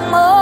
mơ.